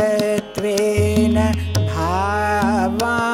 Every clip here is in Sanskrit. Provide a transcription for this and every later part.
सदसत्त्वेन भावाना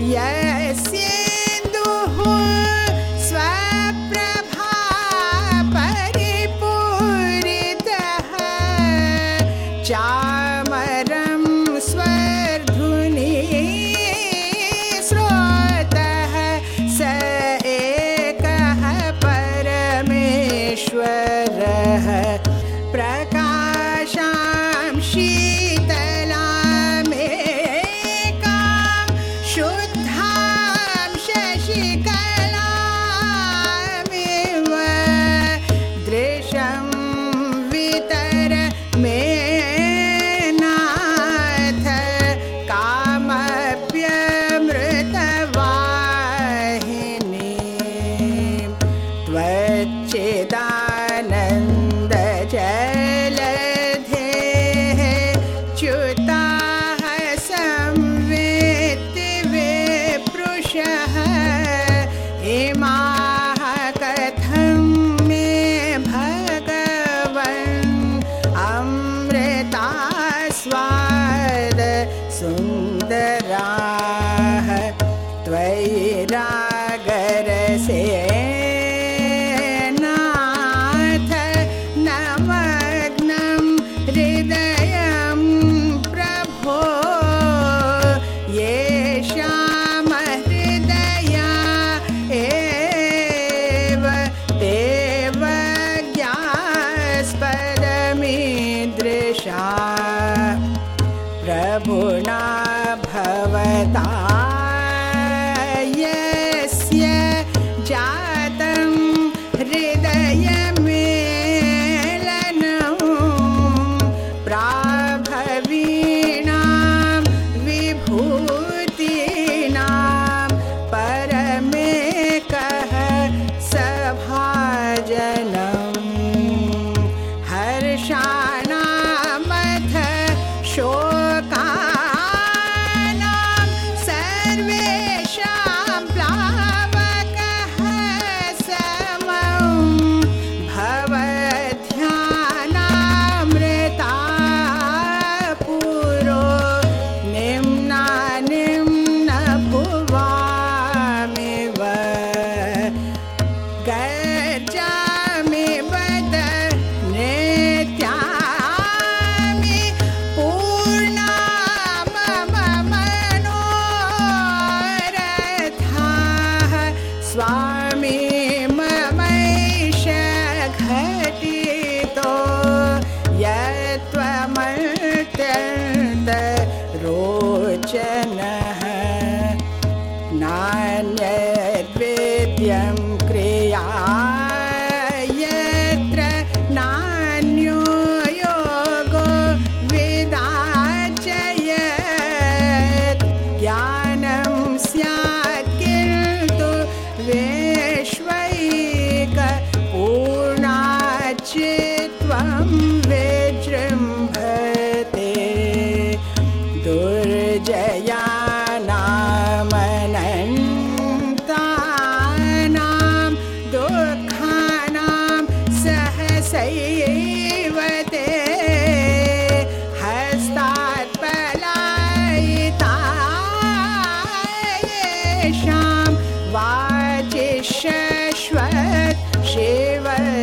Yes, yes. 哎，大。चित्वं विजृम्भते दुर्जयानां मनन्तानां दुःखानां सहसैव हस्तात् पलायितां वाचि शश्व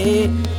yeah.